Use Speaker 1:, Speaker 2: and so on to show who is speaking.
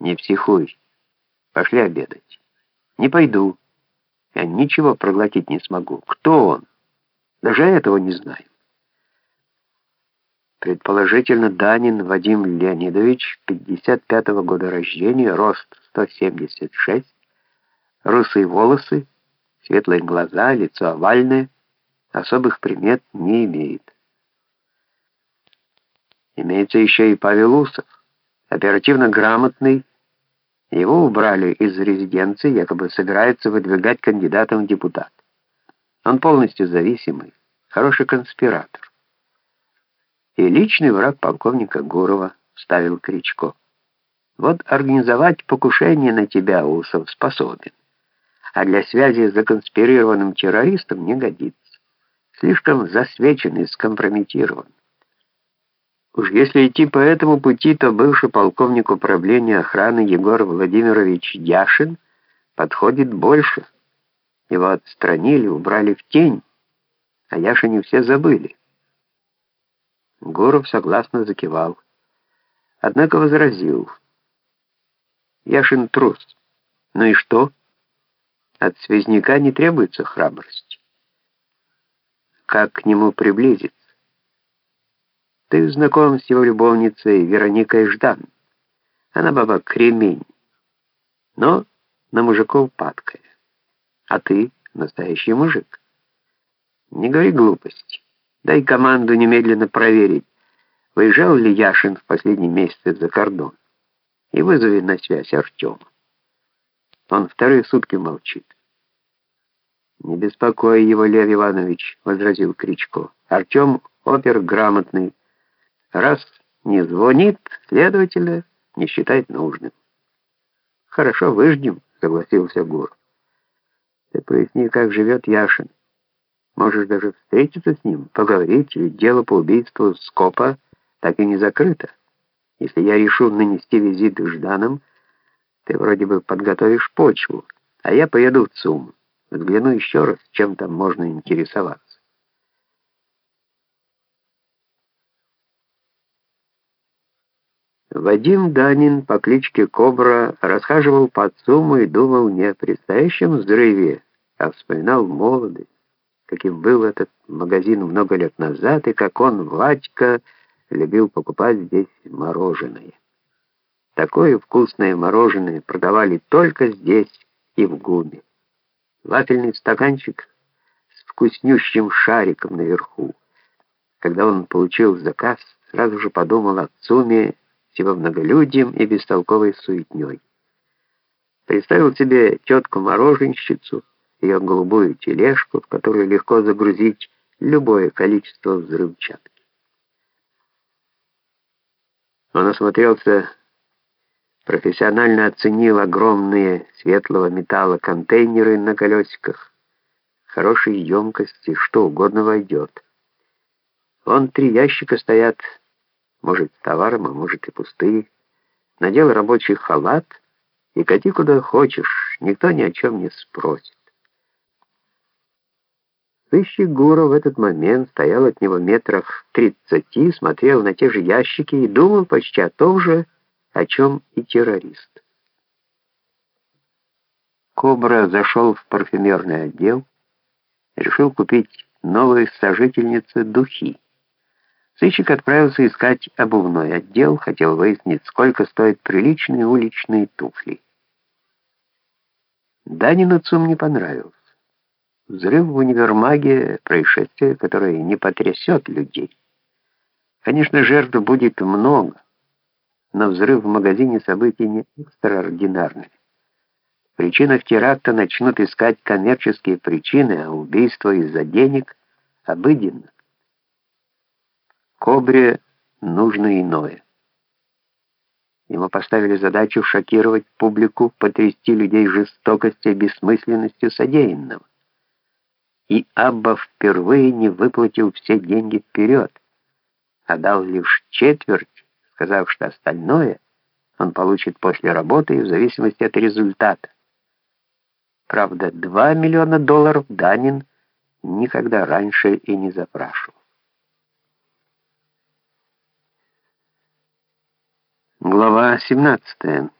Speaker 1: Не психуй. Пошли обедать. Не пойду. Я ничего проглотить не смогу. Кто он? Даже этого не знаю. Предположительно, Данин Вадим Леонидович, 55-го года рождения, рост 176, русые волосы, светлые глаза, лицо овальное, особых примет не имеет. Имеется еще и Павел Усов, оперативно грамотный, его убрали из резиденции, якобы собирается выдвигать кандидатом в депутат. Он полностью зависимый, хороший конспиратор. И личный враг полковника Гурова, ставил Кричко. Вот организовать покушение на тебя Усов способен, а для связи с законспирированным террористом не годится. Слишком засвечен и скомпрометирован. Уж если идти по этому пути, то бывший полковник управления охраны Егор Владимирович Яшин подходит больше. Его отстранили, убрали в тень, а Яшине все забыли. Гуров согласно закивал. Однако возразил. Яшин трус. Ну и что? От связняка не требуется храбрость. Как к нему приблизиться? Ты знаком с его любовницей Вероникой Ждан. Она баба кремень, но на мужиков падкая. А ты настоящий мужик. Не говори глупости. Дай команду немедленно проверить, выезжал ли Яшин в последние месяцы за кордон. И вызови на связь Артема. Он вторые сутки молчит. «Не беспокой его, Лев Иванович», — возразил Кричко. «Артем опер грамотный, Раз не звонит, следователя не считает нужным. Хорошо, выждем, согласился Гур. Ты поясни, как живет Яшин. Можешь даже встретиться с ним, поговорить, ведь дело по убийству Скопа так и не закрыто. Если я решу нанести визит к Жданам, ты вроде бы подготовишь почву, а я поеду в ЦУМ, взгляну еще раз, чем там можно интересоваться. Вадим Данин по кличке Кобра расхаживал по ЦУМу и думал не о предстоящем взрыве, а вспоминал молодость, каким был этот магазин много лет назад, и как он, Вадька, любил покупать здесь мороженое. Такое вкусное мороженое продавали только здесь и в ГУМе. Вафельный стаканчик с вкуснющим шариком наверху. Когда он получил заказ, сразу же подумал о ЦУМе с его многолюдием и бестолковой суетней. Представил себе тетку-мороженщицу, ее голубую тележку, в которую легко загрузить любое количество взрывчатки. Он осмотрелся, профессионально оценил огромные светлого металла контейнеры на колесиках, хорошей емкости, что угодно войдет. Вон три ящика стоят может, с товаром, а может и пустые. Надел рабочий халат и кати куда хочешь, никто ни о чем не спросит. Сыщик Гура в этот момент стоял от него метрах тридцати, смотрел на те же ящики и думал почти о том же, о чем и террорист. Кобра зашел в парфюмерный отдел, решил купить новые сожительницы духи. Сыщик отправился искать обувной отдел, хотел выяснить, сколько стоят приличные уличные туфли. Данину ЦУМ не понравился. Взрыв в универмаге — происшествие, которое не потрясет людей. Конечно, жертв будет много, но взрыв в магазине событий не экстраординарный. В теракта начнут искать коммерческие причины, а убийство из-за денег — обыденно. Кобре нужно иное. Ему поставили задачу шокировать публику, потрясти людей жестокостью и бессмысленностью содеянного. И Абба впервые не выплатил все деньги вперед, а дал лишь четверть, сказав, что остальное он получит после работы и в зависимости от результата. Правда, 2 миллиона долларов Данин никогда раньше и не запрашивал. Глава 17.